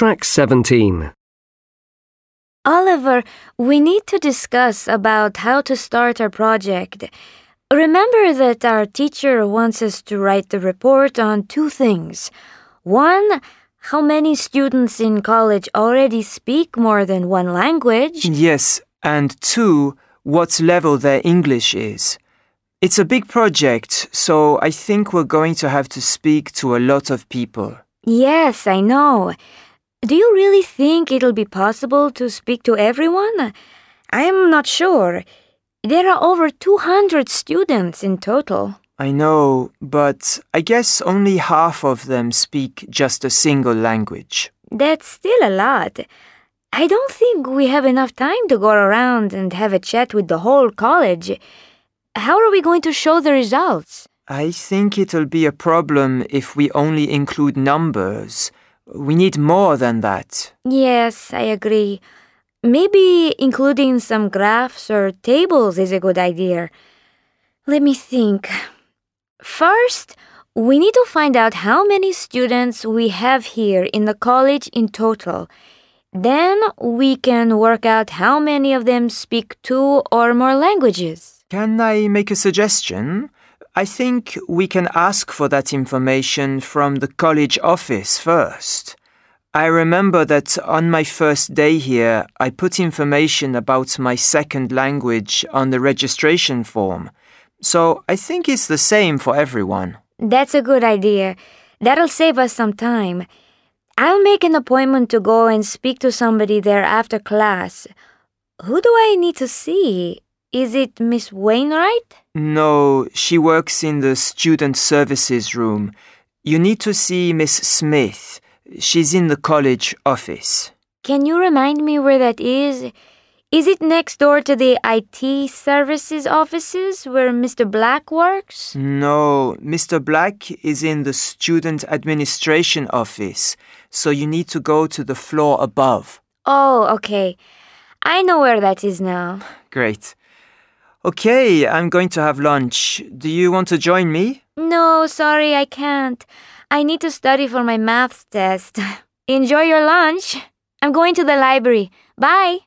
Track 17. Oliver, we need to discuss about how to start our project. Remember that our teacher wants us to write the report on two things. One, how many students in college already speak more than one language? Yes, and two, what level their English is. It's a big project, so I think we're going to have to speak to a lot of people. Yes, I know. Do you really think it'll be possible to speak to everyone? I'm not sure. There are over 200 students in total. I know, but I guess only half of them speak just a single language. That's still a lot. I don't think we have enough time to go around and have a chat with the whole college. How are we going to show the results? I think it'll be a problem if we only include numbers. We need more than that. Yes, I agree. Maybe including some graphs or tables is a good idea. Let me think. First, we need to find out how many students we have here in the college in total. Then we can work out how many of them speak two or more languages. Can I make a suggestion? I think we can ask for that information from the college office first. I remember that on my first day here, I put information about my second language on the registration form. So I think it's the same for everyone. That's a good idea. That'll save us some time. I'll make an appointment to go and speak to somebody there after class. Who do I need to see? Is it Miss Wainwright? No, she works in the student services room. You need to see Miss Smith. She's in the college office. Can you remind me where that is? Is it next door to the IT services offices where Mr. Black works? No, Mr. Black is in the student administration office, so you need to go to the floor above. Oh, okay. I know where that is now. Great. Okay, I'm going to have lunch. Do you want to join me? No, sorry, I can't. I need to study for my maths test. Enjoy your lunch. I'm going to the library. Bye.